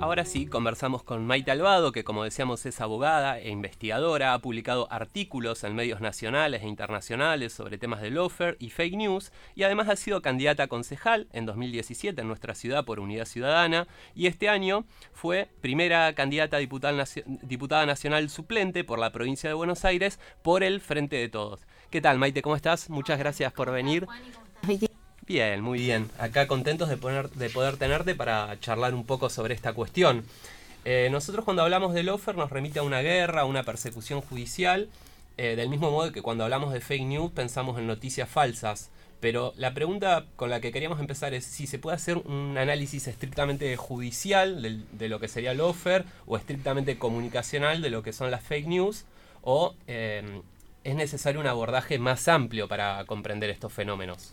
Ahora sí, conversamos con Maite Albado, que como decíamos es abogada e investigadora, ha publicado artículos en medios nacionales e internacionales sobre temas de lawfare y fake news, y además ha sido candidata a concejal en 2017 en nuestra ciudad por Unidad Ciudadana, y este año fue primera candidata a diputada, diputada nacional suplente por la provincia de Buenos Aires por el Frente de Todos. ¿Qué tal, Maite? ¿Cómo estás? Muchas gracias por venir. Bien, muy bien. Acá contentos de, poder tenerte para charlar un poco sobre esta cuestión. Eh, nosotros cuando hablamos de offer nos remite a una guerra, a una persecución judicial, eh, del mismo modo que cuando hablamos de fake news pensamos en noticias falsas. Pero la pregunta con la que queríamos empezar es si se puede hacer un análisis estrictamente judicial de, lo que sería el offer o estrictamente comunicacional de lo que son las fake news o eh, es necesario un abordaje más amplio para comprender estos fenómenos.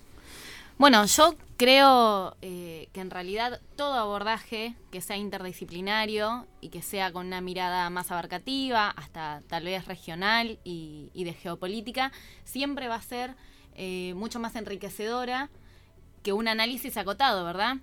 Bueno, yo creo eh, que en realidad todo abordaje que sea interdisciplinario y que sea con una mirada más abarcativa, hasta tal vez regional y, y de geopolítica, siempre va a ser eh, mucho más enriquecedora que un análisis acotado, ¿verdad?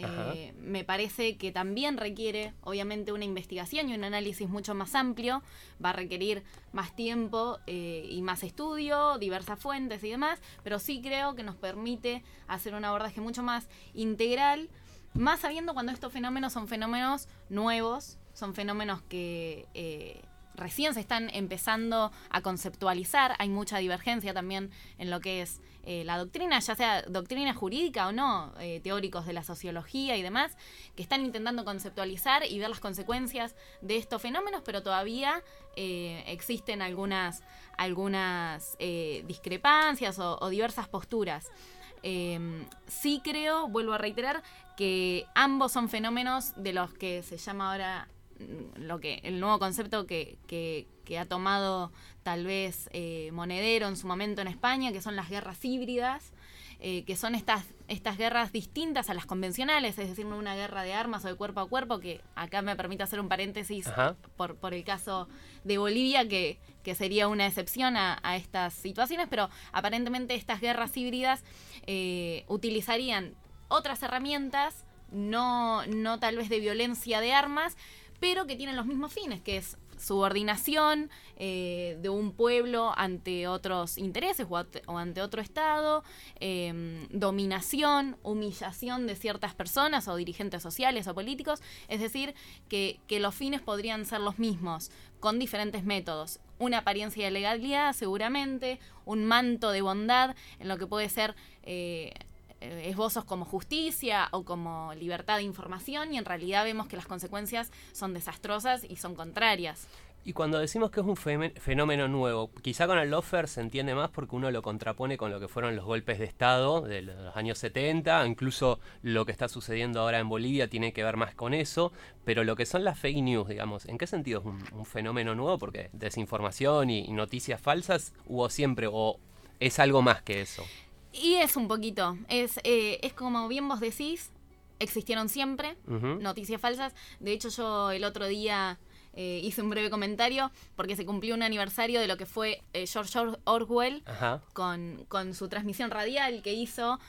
Eh, me parece que también requiere, obviamente, una investigación y un análisis mucho más amplio. Va a requerir más tiempo eh, y más estudio, diversas fuentes y demás, pero sí creo que nos permite hacer un abordaje mucho más integral, más sabiendo cuando estos fenómenos son fenómenos nuevos, son fenómenos que eh, recién se están empezando a conceptualizar. Hay mucha divergencia también en lo que es eh, la doctrina, ya sea doctrina jurídica o no, eh, teóricos de la sociología y demás, que están intentando conceptualizar y ver las consecuencias de estos fenómenos, pero todavía eh, existen algunas, algunas discrepancias o, diversas posturas. Em, sí creo, vuelvo a reiterar, que ambos son fenómenos de los que se llama ahora lo que el nuevo concepto que, que, ha tomado tal vez eh, Monedero en su momento en España, que son las guerras híbridas, eh, que son estas, estas guerras distintas a las convencionales, es decir, no una guerra de armas o de cuerpo a cuerpo, que acá me permite hacer un paréntesis por, por el caso de Bolivia, que, que sería una excepción a, estas situaciones, pero aparentemente estas guerras híbridas eh, utilizarían otras herramientas, no, no tal vez de violencia de armas, pero que tienen los mismos fines, que es subordinación eh, de un pueblo ante otros intereses o, ante otro Estado, em, dominación, humillación de ciertas personas o dirigentes sociales o políticos, es decir, que, los fines podrían ser los mismos, con diferentes métodos. Una apariencia de legalidad, seguramente, un manto de bondad en lo que puede ser eh, eh, esbozos como justicia o como libertad de información y en realidad vemos que las consecuencias son desastrosas y son contrarias. Y cuando decimos que es un fenómeno nuevo, quizá con el lofer se entiende más porque uno lo contrapone con lo que fueron los golpes de Estado de los años 70, incluso lo que está sucediendo ahora en Bolivia tiene que ver más con eso, pero lo que son las fake news, digamos, ¿en qué sentido es un, fenómeno nuevo? Porque desinformación y, noticias falsas hubo siempre, o es algo más que eso. Y es un poquito, es, eh, es como bien vos decís, existieron siempre noticias falsas. De hecho, yo el otro día eh, hice un breve comentario porque se cumplió un aniversario de lo que fue eh, George Orwell con, con, su transmisión radial que hizo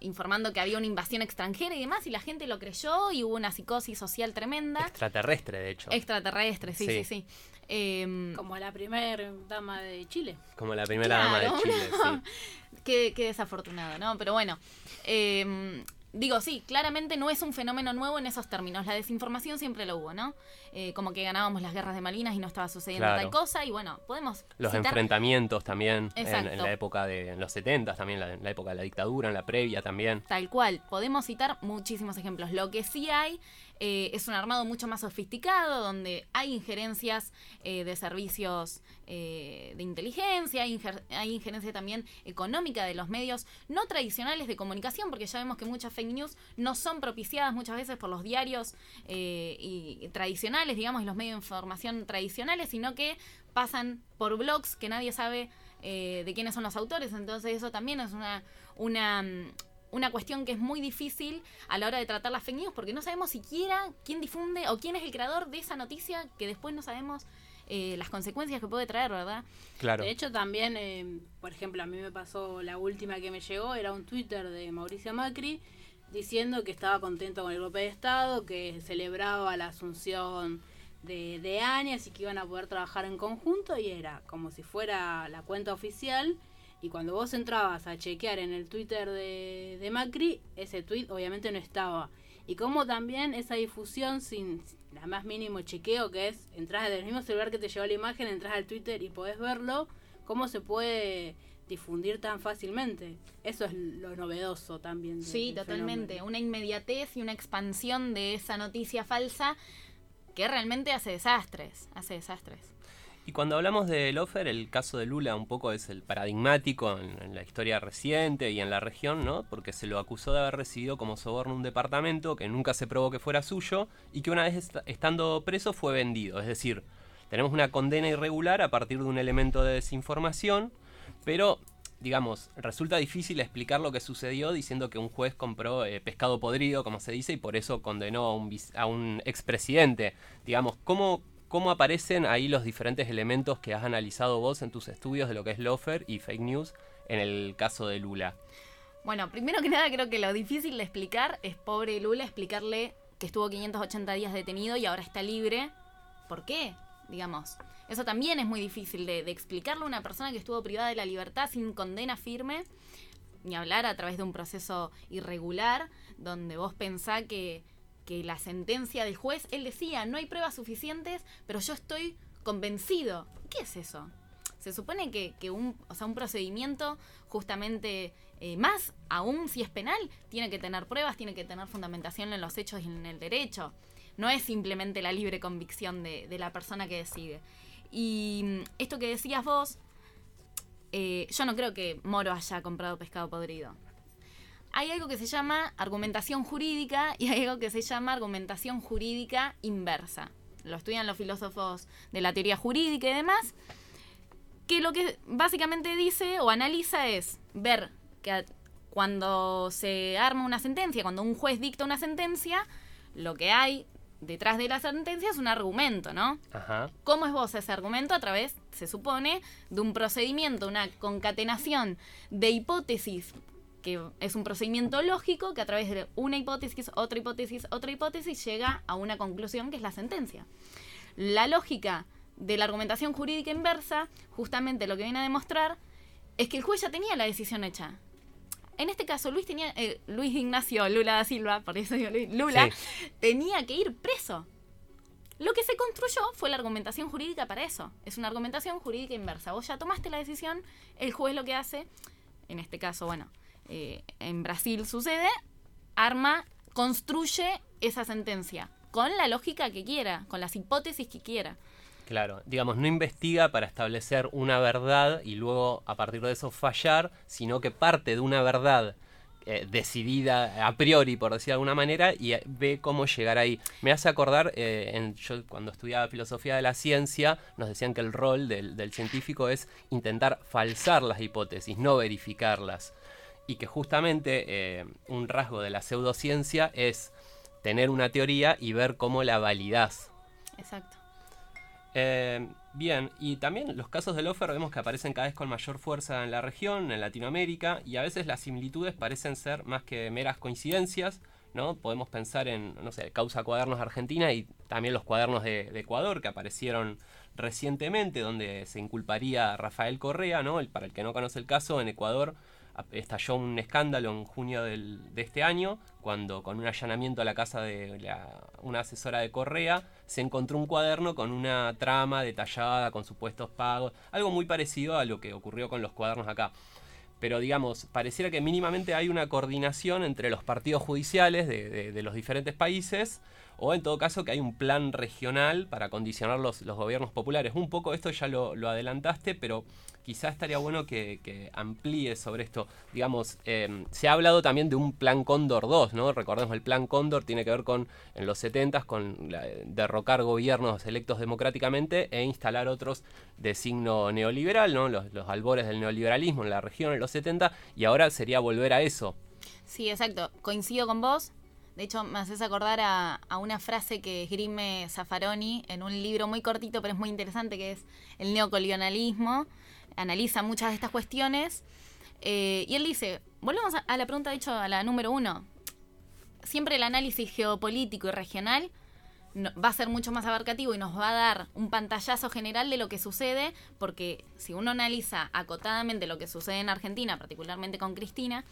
informando que había una invasión extranjera y demás y la gente lo creyó y hubo una psicosis social tremenda. Extraterrestre, de hecho. Extraterrestre, sí, sí, sí. Em, Como la primera dama de Chile. Como la primera dama de Chile, sí. qué, desafortunado, ¿no? Pero bueno, eh, digo, sí, claramente no es un fenómeno nuevo en esos términos. La desinformación siempre lo hubo, ¿no? Eh, como que ganábamos las guerras de Malvinas y no estaba sucediendo tal cosa. Y bueno, podemos. Los enfrentamientos también en, la época de en los 70, también en la época de la dictadura, en la previa también. Tal cual. Podemos citar muchísimos ejemplos. Lo que sí hay eh, es un armado mucho más sofisticado, donde hay injerencias eh, de servicios de inteligencia, hay, hay injerencia también económica de los medios no tradicionales de comunicación, porque ya vemos que muchas fake news no son propiciadas muchas veces por los diarios eh, y, tradicionales, digamos, y los medios de información tradicionales, sino que pasan por blogs que nadie sabe eh, de quiénes son los autores. Entonces eso también es una, una, una cuestión que es muy difícil a la hora de tratar las fake news, porque no sabemos siquiera quién difunde o quién es el creador de esa noticia que después no sabemos eh, las consecuencias que puede traer, ¿verdad? Claro. De hecho, también, eh, por ejemplo, a mí me pasó la última que me llegó, era un Twitter de Mauricio Macri, diciendo que estaba contento con el golpe de Estado, que celebraba la asunción de, de Áñez y que iban a poder trabajar en conjunto y era como si fuera la cuenta oficial. Y cuando vos entrabas a chequear en el Twitter de, de Macri, ese tweet obviamente no estaba. Y como también esa difusión sin la más mínimo chequeo que es, entras desde el mismo celular que te llevó la imagen, entras al Twitter y podés verlo, cómo se puede difundir tan fácilmente. Eso es lo novedoso también. sí, totalmente. Una inmediatez y una expansión de esa noticia falsa que realmente hace desastres, hace desastres. Y cuando hablamos de Lofer, el caso de Lula un poco es el paradigmático en, la historia reciente y en la región, ¿no? Porque se lo acusó de haber recibido como soborno un departamento que nunca se probó que fuera suyo y que una vez estando preso fue vendido. Es decir, tenemos una condena irregular a partir de un elemento de desinformación, pero digamos, resulta difícil explicar lo que sucedió diciendo que un juez compró eh, pescado podrido, como se dice, y por eso condenó a un, a un expresidente. Digamos, ¿cómo, ¿cómo aparecen ahí los diferentes elementos que has analizado vos en tus estudios de lo que es lofer y fake news en el caso de Lula? Bueno, primero que nada creo que lo difícil de explicar es pobre Lula explicarle que estuvo 580 días detenido y ahora está libre. ¿Por qué? Digamos. Eso también es muy difícil de, explicarle a una persona que estuvo privada de la libertad sin condena firme, ni hablar a través de un proceso irregular, donde vos pensás que, que la sentencia del juez, él decía, no hay pruebas suficientes, pero yo estoy convencido. ¿Qué es eso? Se supone que, que un, o sea, un procedimiento justamente eh, más, aún si es penal, tiene que tener pruebas, tiene que tener fundamentación en los hechos y en el derecho. No es simplemente la libre convicción de, de la persona que decide. Y mm, esto que decías vos, eh, yo no creo que Moro haya comprado pescado podrido. Hay algo que se llama argumentación jurídica y hay algo que se llama argumentación jurídica inversa. Lo estudian los filósofos de la teoría jurídica y demás, que lo que básicamente dice o analiza es ver que cuando se arma una sentencia, cuando un juez dicta una sentencia, lo que hay detrás de la sentencia es un argumento, ¿no? Ajá. ¿Cómo es vos ese argumento? A través, se supone, de un procedimiento, una concatenación de hipótesis, que es un procedimiento lógico que a través de una hipótesis, otra hipótesis, otra hipótesis llega a una conclusión que es la sentencia. La lógica de la argumentación jurídica inversa, justamente lo que viene a demostrar, es que el juez ya tenía la decisión hecha. En este caso, Luis tenía, eh, Luis Ignacio Lula da Silva, por eso digo Lula, tenía que ir preso. Lo que se construyó fue la argumentación jurídica para eso. Es una argumentación jurídica inversa. Vos ya tomaste la decisión, el juez lo que hace, en este caso, bueno, eh, en Brasil sucede, arma, construye esa sentencia con la lógica que quiera, con las hipótesis que quiera. Claro, digamos, no investiga para establecer una verdad y luego a partir de eso fallar, sino que parte de una verdad eh, decidida a priori, por decir de alguna manera, y eh, ve cómo llegar ahí. Me hace acordar, en, yo cuando estudiaba filosofía de la ciencia, nos decían que el rol del científico es intentar falsar las hipótesis, no verificarlas. Y que justamente un rasgo de la pseudociencia es tener una teoría y ver cómo la validás. Exacto. Eh, bien, y también los casos de Lofer vemos que aparecen cada vez con mayor fuerza en la región, en Latinoamérica, y a veces las similitudes parecen ser más que meras coincidencias, ¿no? Podemos pensar en, no sé, Causa Cuadernos Argentina y también los cuadernos de, de Ecuador que aparecieron recientemente, donde se inculparía a Rafael Correa, ¿no? El, para el que no conoce el caso, en Ecuador estalló un escándalo en junio de este año, cuando con un allanamiento a la casa de una asesora de Correa se encontró un cuaderno con una trama detallada, con supuestos pagos, algo muy parecido a lo que ocurrió con los cuadernos acá. Pero digamos, pareciera que mínimamente hay una coordinación entre los partidos judiciales de los diferentes países o en todo caso que hay un plan regional para condicionar los, gobiernos populares. Un poco esto ya lo, adelantaste, pero quizá estaría bueno que, amplíe sobre esto. Digamos, em, se ha hablado también de un plan Cóndor 2, ¿no? Recordemos, el plan Cóndor tiene que ver con, en los 70 con derrocar gobiernos electos democráticamente e instalar otros de signo neoliberal, ¿no? Los, los albores del neoliberalismo en la región en los 70, y ahora sería volver a eso. Sí, exacto. Coincido con vos. De hecho, me haces acordar a, una frase que esgrime Zaffaroni en un libro muy cortito, pero es muy interesante, que es El neocolonialismo. Analiza muchas de estas cuestiones. Eh, y él dice, volvemos a, la pregunta, de hecho, a la número uno. siempre el análisis geopolítico y regional va a ser mucho más abarcativo y nos va a dar un pantallazo general de lo que sucede, porque si uno analiza acotadamente lo que sucede en Argentina, particularmente con Cristina,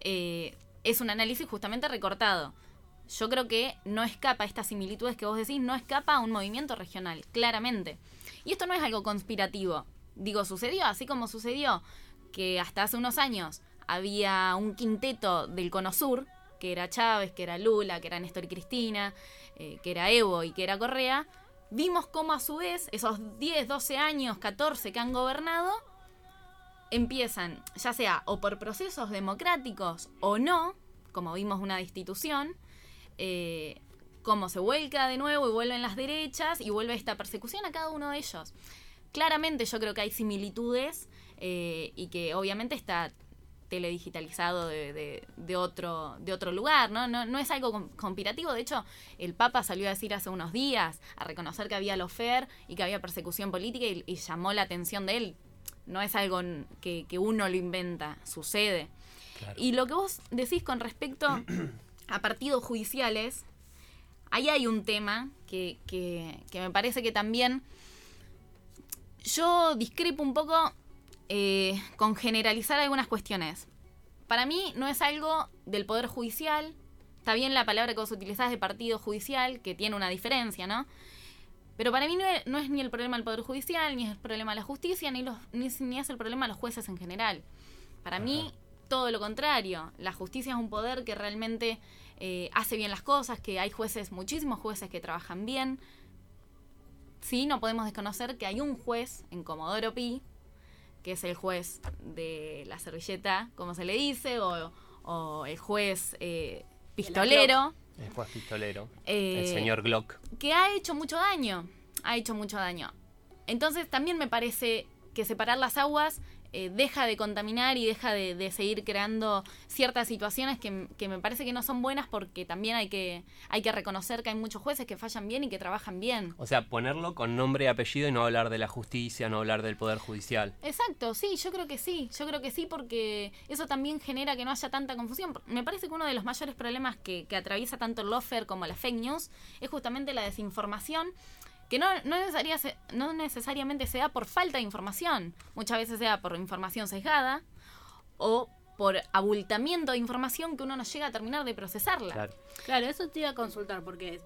eh, es un análisis justamente recortado. Yo creo que no escapa, estas similitudes que vos decís, no escapa a un movimiento regional, claramente. Y esto no es algo conspirativo. Digo, sucedió, así como sucedió que hasta hace unos años había un quinteto del Cono Sur, que era Chávez, que era Lula, que era Néstor y Cristina, eh, que era Evo y que era Correa, vimos cómo a su vez esos 10, 12 años, 14 que han gobernado, empiezan, ya sea o por procesos democráticos o no, como vimos una destitución, eh, cómo se vuelca de nuevo y vuelven las derechas y vuelve esta persecución a cada uno de ellos. Claramente yo creo que hay similitudes eh, y que obviamente está teledigitalizado de, de, otro, de otro lugar, ¿no? ¿no? No es algo conspirativo, de hecho, el Papa salió a decir hace unos días, a reconocer que había lofer y que había persecución política y, llamó la atención de él. No es algo que, uno lo inventa, sucede. Y lo que vos decís con respecto a partidos judiciales, ahí hay un tema que, que, me parece que también yo discrepo un poco eh, con generalizar algunas cuestiones. Para mí no es algo del Poder Judicial, está bien la palabra que vos utilizás de partido judicial, que tiene una diferencia, ¿no? Pero para mí no es, ni el problema del Poder Judicial, ni es el problema de la justicia, ni, los, ni, es el problema de los jueces en general. Para mí, todo lo contrario. La justicia es un poder que realmente eh, hace bien las cosas, que hay jueces, muchísimos jueces que trabajan bien. Sí, no podemos desconocer que hay un juez en Comodoro Pi que es el juez de la servilleta, como se le dice, o, el juez eh, pistolero. El juez pistolero. el eh, señor Glock. Que ha hecho mucho daño. Ha hecho mucho daño. Entonces también me parece que separar las aguas eh, deja de contaminar y deja de, seguir creando ciertas situaciones que, me parece que no son buenas porque también hay que, hay que reconocer que hay muchos jueces que fallan bien y que trabajan bien. O sea, ponerlo con nombre y apellido y no hablar de la justicia, no hablar del Poder Judicial. Exacto, sí, yo creo que sí, yo creo que sí porque eso también genera que no haya tanta confusión. Me parece que uno de los mayores problemas que, que atraviesa tanto el lofer como la fake news es justamente la desinformación que no, no, no necesariamente sea por falta de información, muchas veces sea por información sesgada o por abultamiento de información que uno no llega a terminar de procesarla. Claro, eso te iba a consultar, porque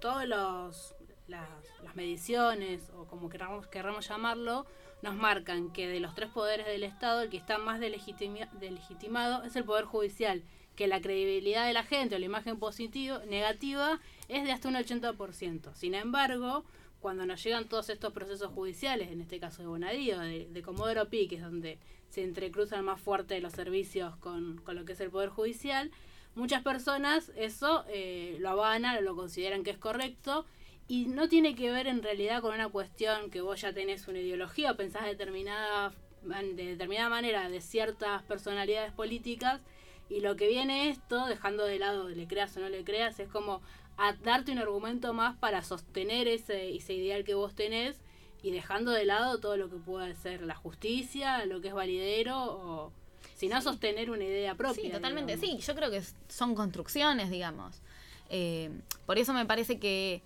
todos los las, mediciones, o como queramos, queramos llamarlo, nos marcan que de los tres poderes del Estado, el que está más delegitimado es el Poder Judicial, que la credibilidad de la gente o la imagen positiva, negativa es de hasta un 80%. Sin embargo, cuando nos llegan todos estos procesos judiciales, en este caso de Bonadío, de, Comodoro Pi, que es donde se entrecruzan más fuerte los servicios con, lo que es el Poder Judicial, muchas personas eso eh, lo avanan lo consideran que es correcto y no tiene que ver en realidad con una cuestión que vos ya tenés una ideología o pensás determinada, de determinada manera de ciertas personalidades políticas y lo que viene esto, dejando de lado le creas o no le creas, es como a darte un argumento más para sostener ese, ese ideal que vos tenés y dejando de lado todo lo que pueda ser la justicia, lo que es validero o si no sostener una idea propia. Sí, totalmente, sí, yo creo que son construcciones, digamos. Eh, por eso me parece que,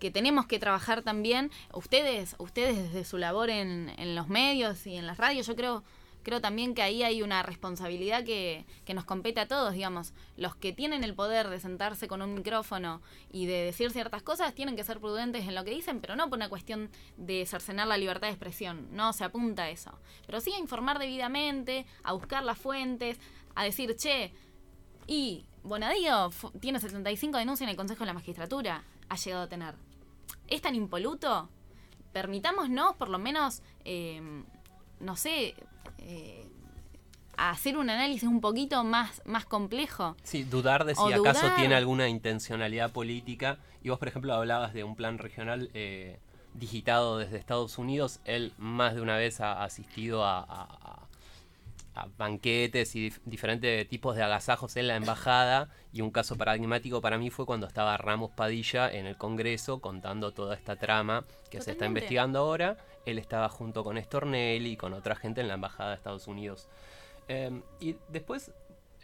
que tenemos que trabajar también, ustedes, ustedes desde su labor en, en los medios y en las radios, yo creo creo también que ahí hay una responsabilidad que, nos compete a todos, digamos. Los que tienen el poder de sentarse con un micrófono y de decir ciertas cosas tienen que ser prudentes en lo que dicen, pero no por una cuestión de cercenar la libertad de expresión, no se apunta a eso. Pero sí a informar debidamente, a buscar las fuentes, a decir, che, y Bonadío tiene 75 denuncias en el Consejo de la Magistratura, ha llegado a tener. ¿Es tan impoluto? Permitámonos por lo menos... Eh, no sé, eh, hacer un análisis un poquito más, más complejo. Sí, dudar de si acaso tiene alguna intencionalidad política. Y vos, por ejemplo, hablabas de un plan regional eh, digitado desde Estados Unidos. Él más de una vez ha asistido a, banquetes y diferentes tipos de agasajos en la embajada. Y un caso paradigmático para mí fue cuando estaba Ramos Padilla en el Congreso contando toda esta trama que se está investigando ahora él estaba junto con Stornelli y con otra gente en la Embajada de Estados Unidos. Em, y después,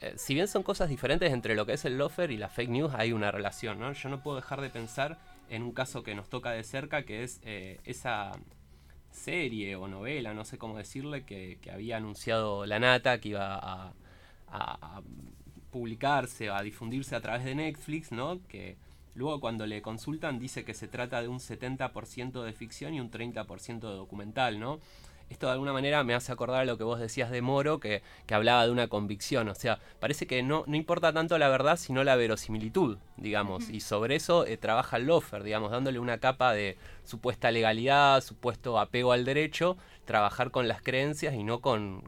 eh, si bien son cosas diferentes entre lo que es el lofer y la fake news, hay una relación, ¿no? Yo no puedo dejar de pensar en un caso que nos toca de cerca, que es eh, esa serie o novela, no sé cómo decirle, que, había anunciado la Nata, que iba a, a, publicarse, a difundirse a través de Netflix, ¿no? Que luego cuando le consultan dice que se trata de un 70% de ficción y un 30% de documental, ¿no? Esto de alguna manera me hace acordar a lo que vos decías de Moro, que, hablaba de una convicción. O sea, parece que no, no importa tanto la verdad, sino la verosimilitud, digamos. Y sobre eso eh, trabaja el Lofer, digamos, dándole una capa de supuesta legalidad, supuesto apego al derecho, trabajar con las creencias y no con,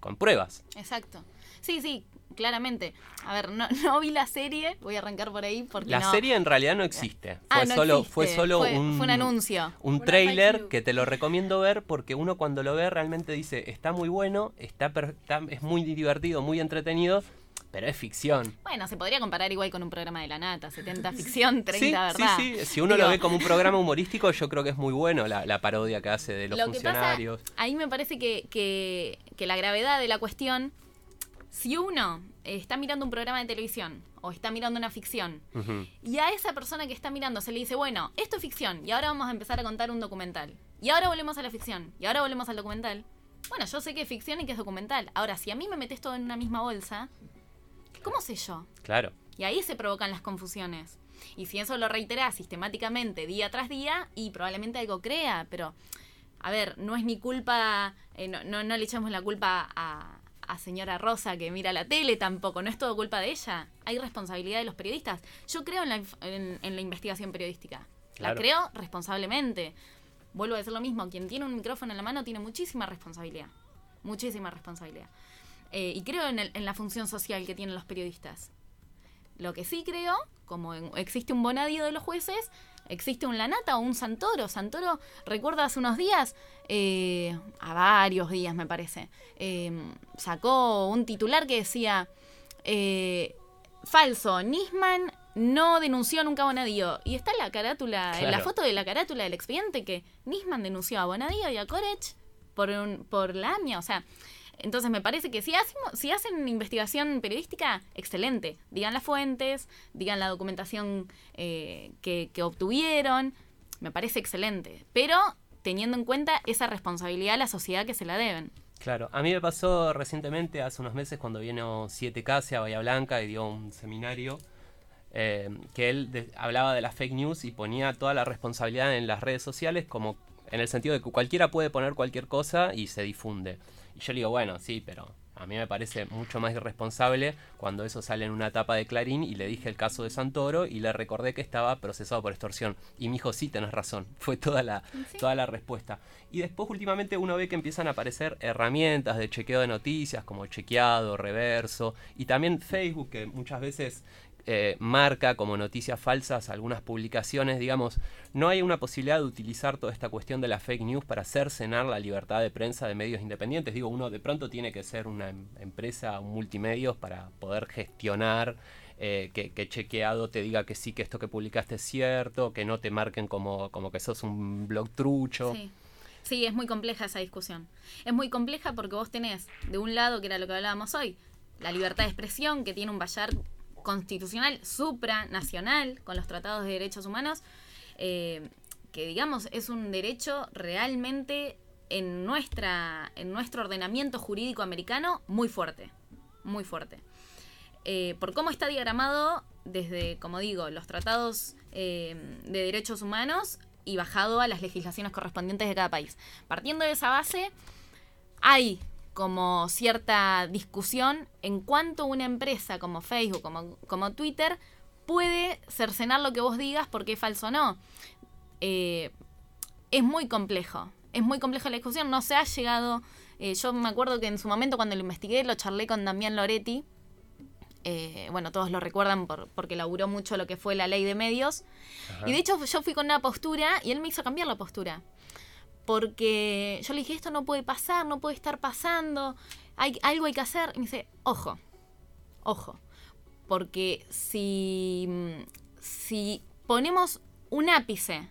con pruebas. Exacto. Sí, sí, claramente. A ver, no, no, vi la serie, voy a arrancar por ahí porque La serie en realidad no existe. Ah, fue solo, fue solo un, un, anuncio. Un trailer que te lo recomiendo ver porque uno cuando lo ve realmente dice, está muy bueno, está, es muy divertido, muy entretenido, pero es ficción. Bueno, se podría comparar igual con un programa de la nata, 70 ficción, 30 verdad. Sí, sí, si uno lo ve como un programa humorístico, yo creo que es muy bueno la, parodia que hace de los lo funcionarios. Que ahí me parece que, que, que la gravedad de la cuestión si uno está mirando un programa de televisión o está mirando una ficción y a esa persona que está mirando se le dice, bueno, esto es ficción y ahora vamos a empezar a contar un documental. Y ahora volvemos a la ficción y ahora volvemos al documental. Bueno, yo sé que es ficción y que es documental. Ahora, si a mí me metes todo en una misma bolsa, ¿cómo sé yo? Claro. Y ahí se provocan las confusiones. Y si eso lo reiteras sistemáticamente día tras día, y probablemente algo crea, pero, a ver, no es mi culpa, eh, no, no, no le echamos la culpa a, a señora Rosa que mira la tele tampoco, no es todo culpa de ella. Hay responsabilidad de los periodistas. Yo creo en la, en, la investigación periodística. La creo responsablemente. Vuelvo a decir lo mismo, quien tiene un micrófono en la mano tiene muchísima responsabilidad. Muchísima responsabilidad. Eh, y creo en, en la función social que tienen los periodistas. Lo que sí creo, como existe un bonadío de los jueces, existe un Lanata o un Santoro. Santoro, recuerdo hace unos días, eh, a varios días me parece, em, sacó un titular que decía, eh, falso, Nisman no denunció nunca a Bonadío. Y está la carátula, en la foto de la carátula del expediente que Nisman denunció a Bonadío y a Corech por, un, por la AMIA. O sea, entonces me parece que si, hacemos, si hacen investigación periodística, excelente. Digan las fuentes, digan la documentación eh, que, obtuvieron. Me parece excelente. Pero teniendo en cuenta esa responsabilidad a la sociedad que se la deben. Claro, a mí me pasó recientemente, hace unos meses, cuando vino 7K a Bahía Blanca y dio un seminario, eh, que él hablaba de la fake news y ponía toda la responsabilidad en las redes sociales como en el sentido de que cualquiera puede poner cualquier cosa y se difunde. Y yo le digo, bueno, sí, pero a mí me parece mucho más irresponsable cuando eso sale en una tapa de Clarín y le dije el caso de Santoro y le recordé que estaba procesado por extorsión. Y me dijo, sí, tenés razón. Fue toda la, toda la respuesta. Y después últimamente uno ve que empiezan a aparecer herramientas de chequeo de noticias como chequeado, reverso y también Facebook que muchas veces eh, marca como noticias falsas algunas publicaciones, digamos, no hay una posibilidad de utilizar toda esta cuestión de la fake news para cercenar la libertad de prensa de medios independientes. Digo, uno de pronto tiene que ser una em, empresa, un multimedios para poder gestionar eh, que, chequeado te diga que sí, que esto que publicaste es cierto, que no te marquen como, como que sos un blog trucho. Sí. sí, es muy compleja esa discusión. Es muy compleja porque vos tenés, de un lado, que era lo que hablábamos hoy, la libertad de expresión, que tiene un vallar constitucional supranacional con los tratados de derechos humanos, eh, que digamos es un derecho realmente en, nuestra, en nuestro ordenamiento jurídico americano muy fuerte, muy fuerte. Eh, por cómo está diagramado desde, como digo, los tratados eh, de derechos humanos y bajado a las legislaciones correspondientes de cada país. Partiendo de esa base, hay como cierta discusión en cuanto una empresa como Facebook, como, como Twitter, puede cercenar lo que vos digas porque es falso o no. Eh, es muy complejo, es muy compleja la discusión, no se ha llegado... Eh, yo me acuerdo que en su momento cuando lo investigué lo charlé con Damián Loretti, eh, bueno, todos lo recuerdan por, porque laburó mucho lo que fue la ley de medios. Y de hecho yo fui con una postura y él me hizo cambiar la postura porque yo le dije, esto no puede pasar, no puede estar pasando, hay, algo hay que hacer. Y me dice, ojo, ojo, porque si, si ponemos un ápice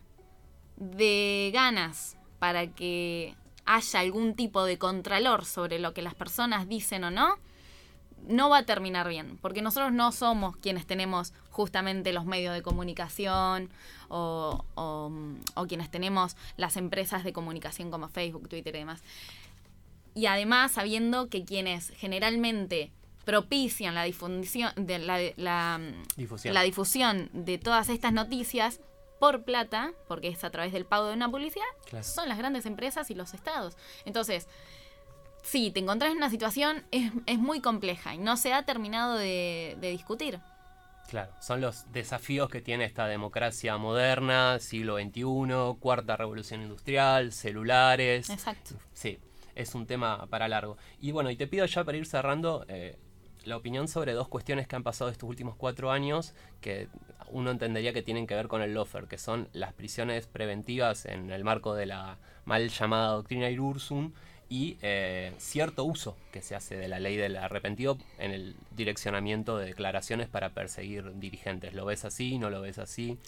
de ganas para que haya algún tipo de contralor sobre lo que las personas dicen o no, no va a terminar bien, porque nosotros no somos quienes tenemos justamente los medios de comunicación o, o, quienes tenemos las empresas de comunicación como Facebook, Twitter y demás. Y además sabiendo que quienes generalmente propician la difusión de la, la, difusión. la difusión de todas estas noticias por plata, porque es a través del pago de una publicidad, son las grandes empresas y los estados. Entonces, sí, te encontrás en una situación, es, es muy compleja y no se ha terminado de, discutir. Claro, son los desafíos que tiene esta democracia moderna, siglo XXI, cuarta revolución industrial, celulares. Exacto. Sí, es un tema para largo. Y bueno, y te pido ya para ir cerrando eh, la opinión sobre dos cuestiones que han pasado estos últimos cuatro años que uno entendería que tienen que ver con el lofer, que son las prisiones preventivas en el marco de la mal llamada doctrina Irursum y eh, cierto uso que se hace de la ley del arrepentido en el direccionamiento de declaraciones para perseguir dirigentes. ¿Lo ves así? ¿No lo ves así?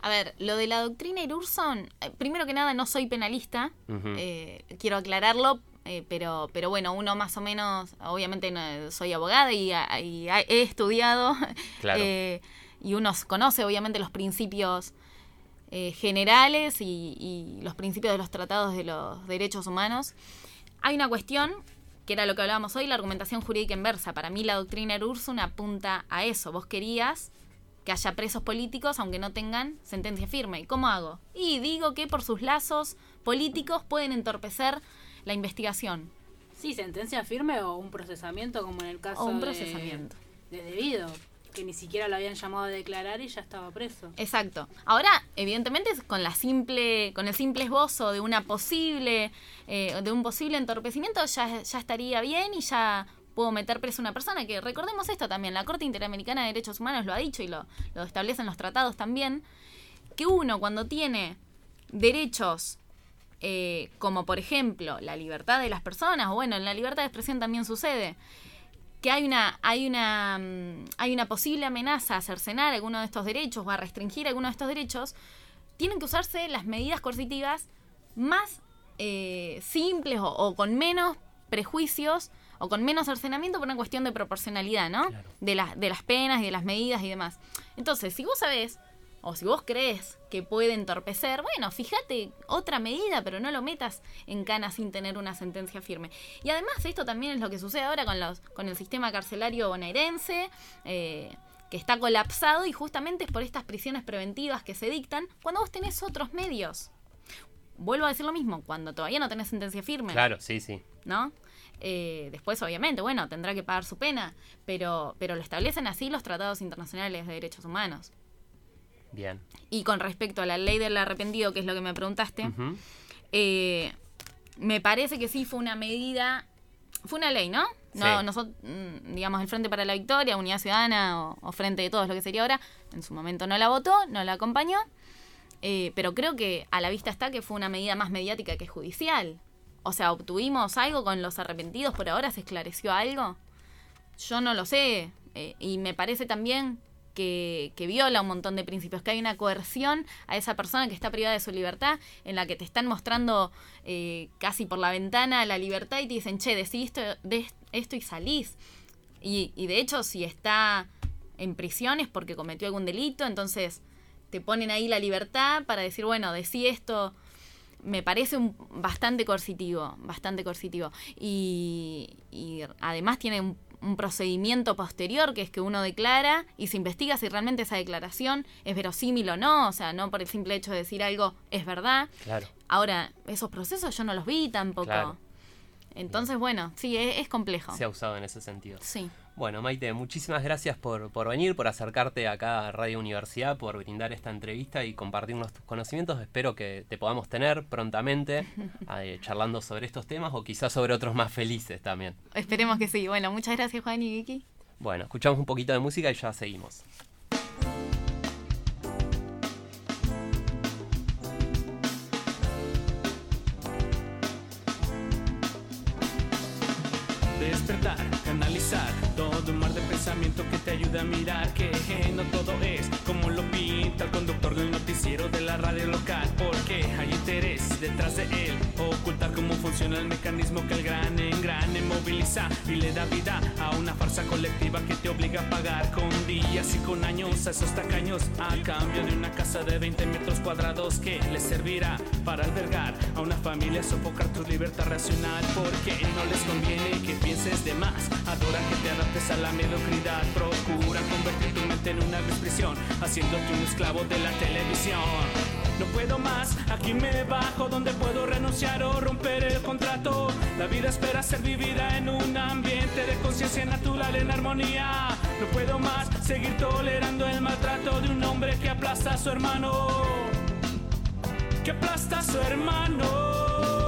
A ver, lo de la doctrina Irursum, eh, primero que nada no soy penalista, eh, quiero aclararlo, pero, pero bueno, uno más o menos, obviamente soy abogada y, he estudiado y uno conoce obviamente los principios generales y, y, los principios de los tratados de los derechos humanos. Hay una cuestión, que era lo que hablábamos hoy, la argumentación jurídica inversa. Para mí la doctrina Erursum apunta a eso. Vos querías que haya presos políticos aunque no tengan sentencia firme. ¿Y cómo hago? Y digo que por sus lazos políticos pueden entorpecer la investigación. Sí, sentencia firme o un procesamiento como en el caso o un procesamiento. de debido que ni siquiera lo habían llamado a declarar y ya estaba preso. Exacto. Ahora, evidentemente, con la simple, con el simple esbozo de una posible, eh, de un posible entorpecimiento, ya, ya estaría bien y ya puedo meter preso a una persona. Que recordemos esto también, la Corte Interamericana de Derechos Humanos lo ha dicho y lo, lo establecen los tratados también, que uno cuando tiene derechos eh, como por ejemplo la libertad de las personas, o bueno, en la libertad de expresión también sucede, que hay una, hay una, mm, hay una posible amenaza a cercenar alguno de estos derechos o a restringir alguno de estos derechos, tienen que usarse las medidas coercitivas más eh, simples o, con menos prejuicios o con menos cercenamiento por una cuestión de proporcionalidad, ¿no? De, las de las penas y de las medidas y demás. Entonces, si vos sabés o si vos crees que puede entorpecer, bueno, fíjate otra medida, pero no lo metas en cana sin tener una sentencia firme. Y además esto también es lo que sucede ahora con, los, con el sistema carcelario bonaerense, eh, que está colapsado y justamente es por estas prisiones preventivas que se dictan cuando vos tenés otros medios. Vuelvo a decir lo mismo, cuando todavía no tenés sentencia firme. Claro, sí, sí. ¿No? Eh, después, obviamente, bueno, tendrá que pagar su pena, pero, pero lo establecen así los tratados internacionales de derechos humanos. Bien. Y con respecto a la ley del arrepentido, que es lo que me preguntaste, eh, me parece que sí fue una medida, fue una ley, ¿no? No, nosotros, mm, digamos, el Frente para la Victoria, Unidad Ciudadana o, Frente de Todos, lo que sería ahora, en su momento no la votó, no la acompañó, eh, pero creo que a la vista está que fue una medida más mediática que judicial. O sea, ¿obtuvimos algo con los arrepentidos? ¿Por ahora se esclareció algo? Yo no lo sé. Eh, y me parece también que, viola un montón de principios, que hay una coerción a esa persona que está privada de su libertad, en la que te están mostrando eh, casi por la ventana la libertad y te dicen, che, decí esto, de y salís. Y, y de hecho, si está en prisión es porque cometió algún delito, entonces te ponen ahí la libertad para decir, bueno, decí esto me parece un, bastante coercitivo, bastante coercitivo. Y, y además tiene un un procedimiento posterior, que es que uno declara y se investiga si realmente esa declaración es verosímil o no, o sea, no por el simple hecho de decir algo es verdad. Claro. Ahora, esos procesos yo no los vi tampoco. Entonces, bueno, sí, es, complejo. Se ha usado en ese sentido. Sí. Bueno, Maite, muchísimas gracias por, por, venir, por acercarte acá a Radio Universidad, por brindar esta entrevista y compartirnos tus conocimientos. Espero que te podamos tener prontamente eh, charlando sobre estos temas o quizás sobre otros más felices también. Esperemos que sí. Bueno, muchas gracias Juan y Vicky. Bueno, escuchamos un poquito de música y ya seguimos. todo un ayuda a mirar que no todo es como lo pinta el conductor del noticiero de la radio local porque hay interés detrás de él ocultar cómo funciona el mecanismo que el gran engrane moviliza y le da vida a una farsa colectiva que te obliga a pagar con días y con años a esos tacaños a cambio de una casa de 20 metros cuadrados que les servirá para albergar a una familia, sofocar tu libertad racional porque no les conviene que pienses de más. Adora que te adaptes a la mediocridad, procura convertir tu mente en una prisión, haciéndote un esclavo de la televisión. No puedo más, aquí me bajo donde puedo renunciar o romper el contrato. La vida espera ser vivida en un ambiente de conciencia natural en armonía. No puedo más seguir tolerando el maltrato de un hombre que aplasta a su hermano. Que aplasta a su hermano.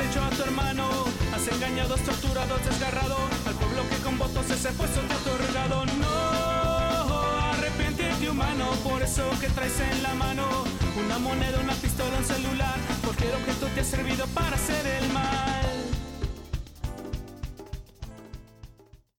Hecho a tu hermano. Has engañado, torturado, desgarrado al pueblo que con votos ese puesto te ha otorgado. No, arrepiéntete humano por eso que traes en la mano una moneda, una pistola, un celular. Que tú te has servido para ser